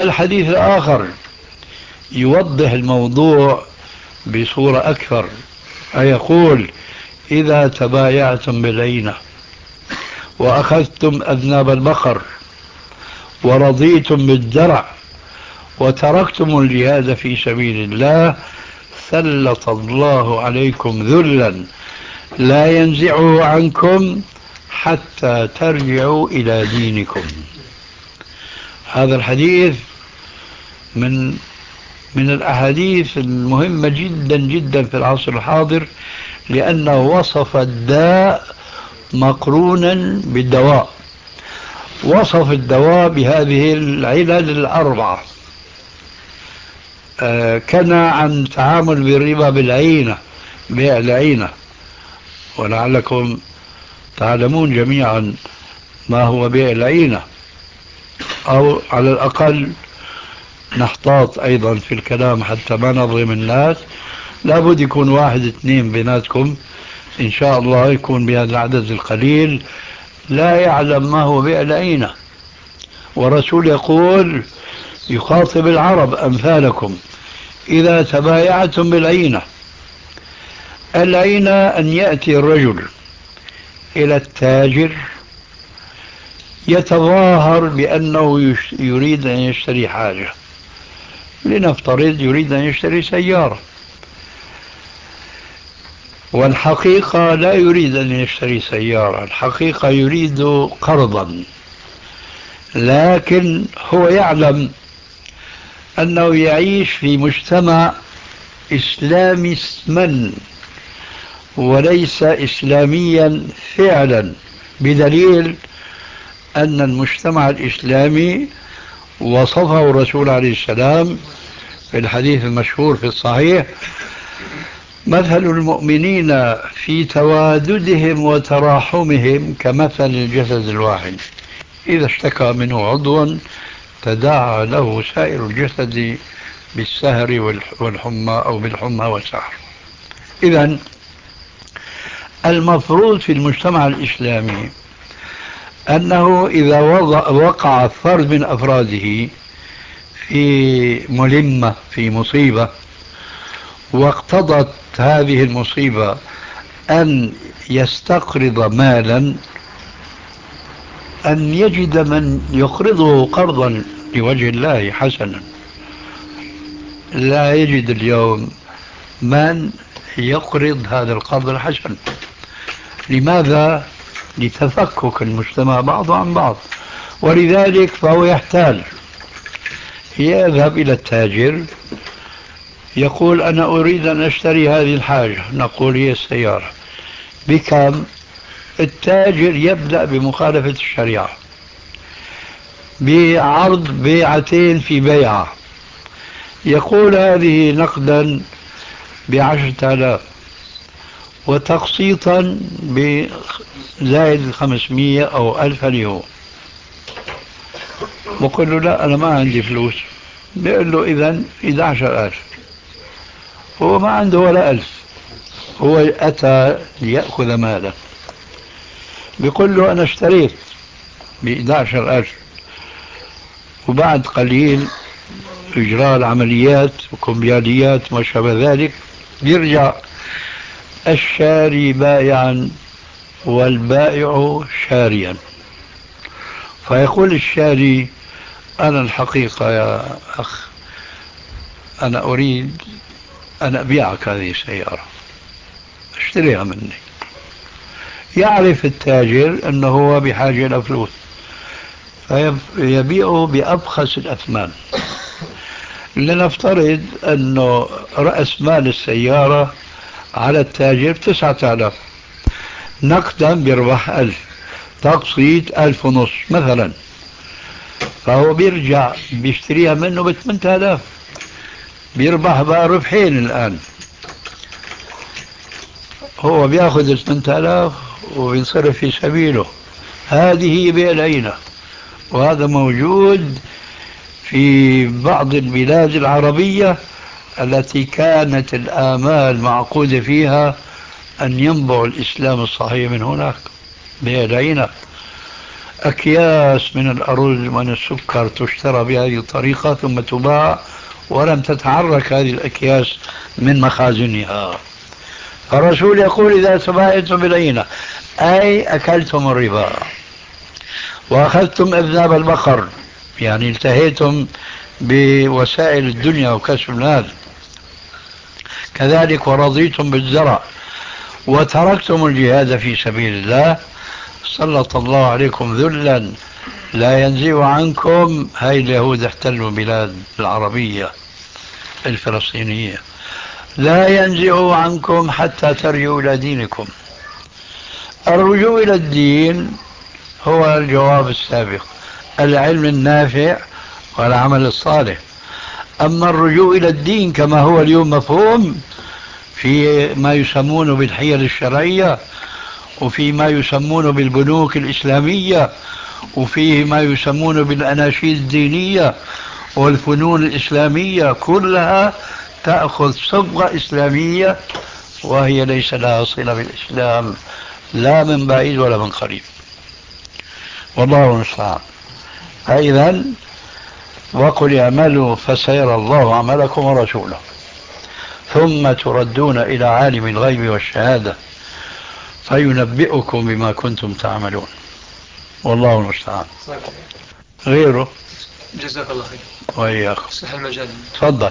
الحديث الآخر. يوضح الموضوع بصورة أكثر. فيقول إذا تبايعتم بالعينة وأخذتم أذناب البقر ورضيتم بالدرع وتركتم الجهاد في سبيل الله سلط الله عليكم ذلا لا ينزعه عنكم حتى ترجعوا إلى دينكم. هذا الحديث من من الأحاديث المهمة جدا جدا في العصر الحاضر لأنه وصف الداء مقرونا بالدواء. وصف الدواء بهذه العلل الأربعة. آه كان عن تعامل بالربا بالعينة بيع العينة. ولعلكم تعلمون جميعا ما هو بيع العينة. أو على الأقل نحتاط أيضا في الكلام حتى ما نظلم الناس. لابد يكون واحد اثنين بيناتكم. إن شاء الله يكون بهذا العدد القليل. لا يعلم ما هو بيع العينة والرسول يقول يخاطب العرب أمثالكم. إذا تبايعتم بالعينة. العينة أن يأتي الرجل إلى التاجر يتظاهر بأنه يريد أن يشتري حاجة. لنفترض يريد أن يشتري سيارة. والحقيقة لا يريد أن يشتري سيارة الحقيقة يريد قرضا. لكن هو يعلم أنه يعيش في مجتمع إسلامي اسما وليس إسلاميا فعلا بدليل أن المجتمع الإسلامي وصفه الرسول عليه السلام في الحديث المشهور في الصحيح مثل المؤمنين في تواددهم وتراحمهم كمثل الجسد الواحد. إذا اشتكى منه عضوا تداعى له سائر الجسد بالسهر والحمى أو بالحمى والسهر. إذا المفروض في المجتمع الإسلامي أنه إذا وقع فرد من أفراده في ملمة في مصيبة واقتضت هذه المصيبة أن يستقرض مالا أن يجد من يقرضه قرضا لوجه الله حسنا لا يجد اليوم من يقرض هذا القرض الحسن لماذا؟ لتفكك المجتمع بعضه عن بعض. ولذلك فهو يحتاج. يذهب إلى التاجر يقول أنا أريد أن أشتري هذه الحاجة. نقول هي السيارة. بكم؟ التاجر يبدأ بمخالفة الشريعة. بعرض بيعتين في بيعة. يقول هذه نقدا بعشرة آلاف. وتقسيطا بزائد الخمسمية أو ألف اليوم. بقول له لا أنا ما عندي فلوس. بيقول له إذا 11000 هو ما عنده ولا ألف. هو أتى ليأخذ ماله. بيقول له أنا اشتريت ب 11000 وبعد قليل إجراء العمليات وكمبياليات وما شابه ذلك يرجع الشاري بائعا والبائع شاريا. فيقول الشاري أنا الحقيقة يا أخ أنا أريد أن أبيعك هذه السيارة. اشتريها مني. يعرف التاجر أنه هو بحاجة إلى فلوس فيبيعه بأبخس الأثمان. لنفترض أنه رأس مال السيارة على التاجر تسعة آلاف. نقدا بيربح ألف. تقسيط ألف ونص مثلا. فهو بيرجع بيشتريها منه ب 8000 بيربح بقى ربحين الآن. هو بياخذ ال 8000 وينصرف في سبيله. هذه هي بيع العينة وهذا موجود في بعض البلاد العربية. التي كانت الآمال معقودة فيها أن ينبع الإسلام الصحيح من هناك العينة أكياس من الأرز ومن السكر تشترى بهذه الطريقة ثم تباع ولم تتحرك هذه الأكياس من مخازنها. الرسول يقول إذا تبايعتم بالعينة أي أكلتم الربا؟ وأخذتم أذناب البقر يعني انتهيتم بوسائل الدنيا وكسب المال كذلك ورضيتم بالزرع وتركتم الجهاد في سبيل الله. سلط الله عليكم ذلا لا ينزع عنكم هاي اليهود احتلوا البلاد العربية الفلسطينية. لا ينزع عنكم حتى ترجعوا إلى دينكم. الرجوع إلى الدين هو الجواب السابق العلم النافع والعمل الصالح. أما الرجوع إلى الدين كما هو اليوم مفهوم في ما يسمونه بالحيل الشرعية وفي ما يسمونه بالبنوك الإسلامية وفيه ما يسمونه بالأناشيد الدينية والفنون الإسلامية كلها تأخذ صبغة إسلامية وهي ليس لها صلة بالإسلام لا من بعيد ولا من قريب. والله المستعان. فإذا وقل اعملوا فسيرى الله عملكم ورسوله. ثم تردون إلى عالم الغيب والشهادة فينبئكم بما كنتم تعملون. والله المستعان. غيره؟ جزاك الله خير. وإياكم. صح المجال. تفضل.